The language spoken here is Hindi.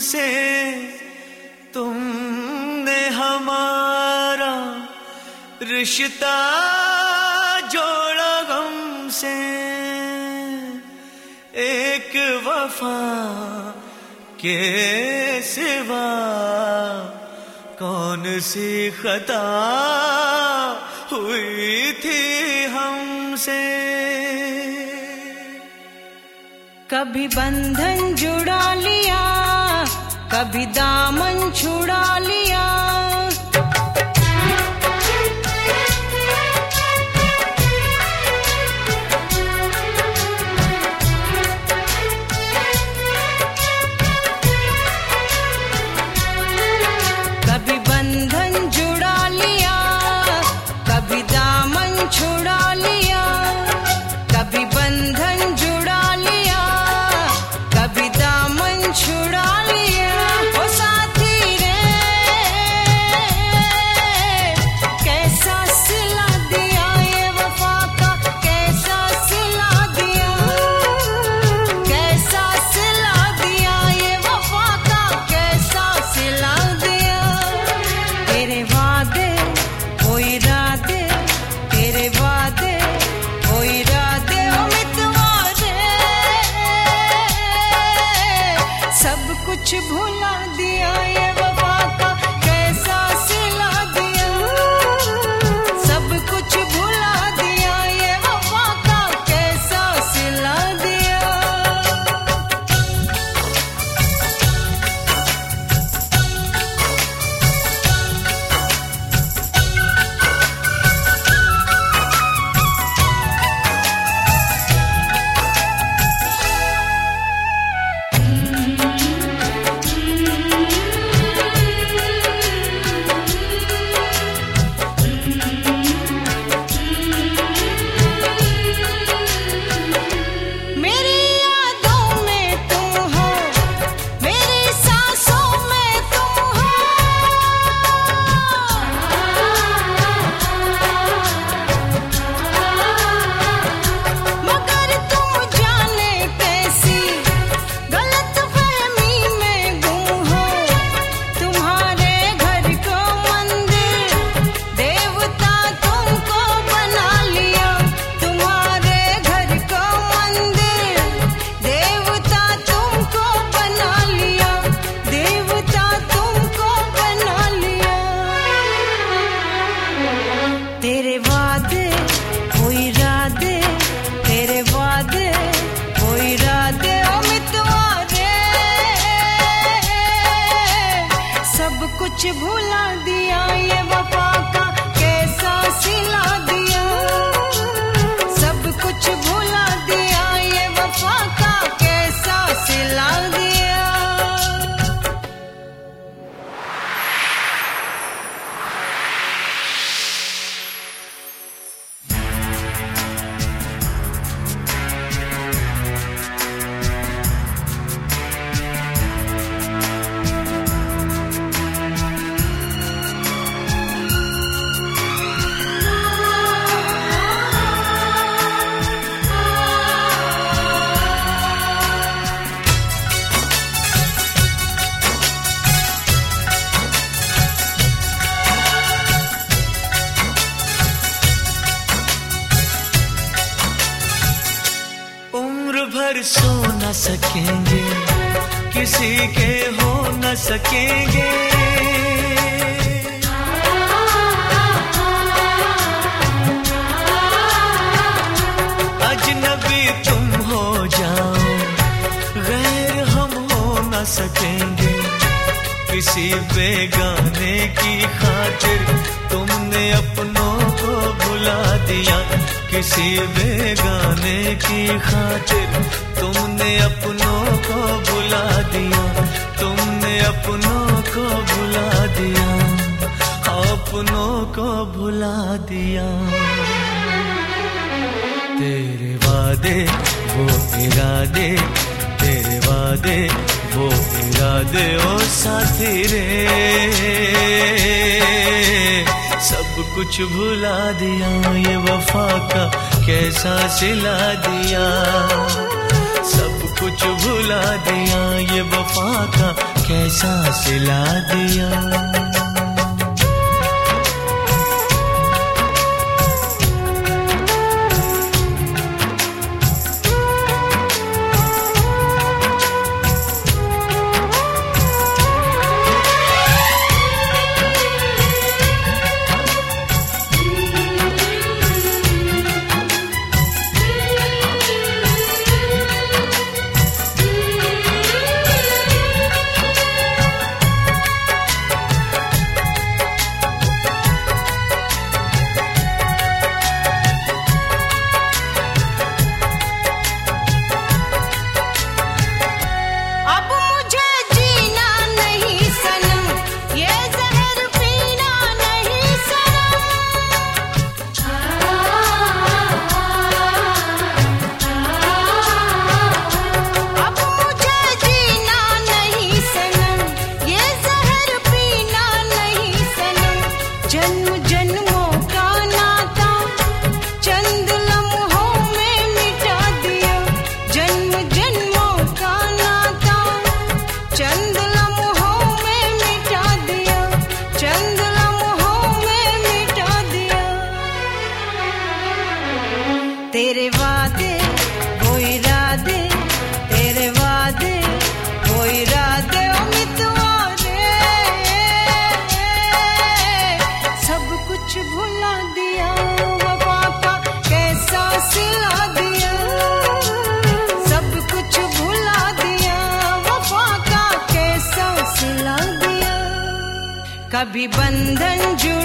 से तुमने हमारा रिश्ता जोड़ा गम से। एक वफा के सिवा कौन सी खता हुई थी हमसे? कभी बंधन जुड़ा लिया कभी दामन छुड़ा लिया कुछ भुला सो न सकेंगे, किसी के हो न सकेंगे। अजनबी तुम हो जाओ, गैर हम हो न सकेंगे। किसी बेगाने की खातिर तुमने अपनों को भुला दिया। किसी बेगाने की खातिर तुमने अपनों को बुला दिया, तुमने अपनों को भुला दिया, अपनों को भुला दिया। तेरे वादे, वो इरादे, तेरे वादे, वो इरादे ओ साथी रे। सब कुछ भुला दिया ये वफा का कैसा सिला दिया। सब कुछ भुला दिया ये वफा का, कैसा सिला दिया। तेरे वादे तेरे वादे सब कुछ भुला दिया कैसा सिला दिया। सब कुछ भुला दिया का कैसा सिला दिया। कभी बंधन जो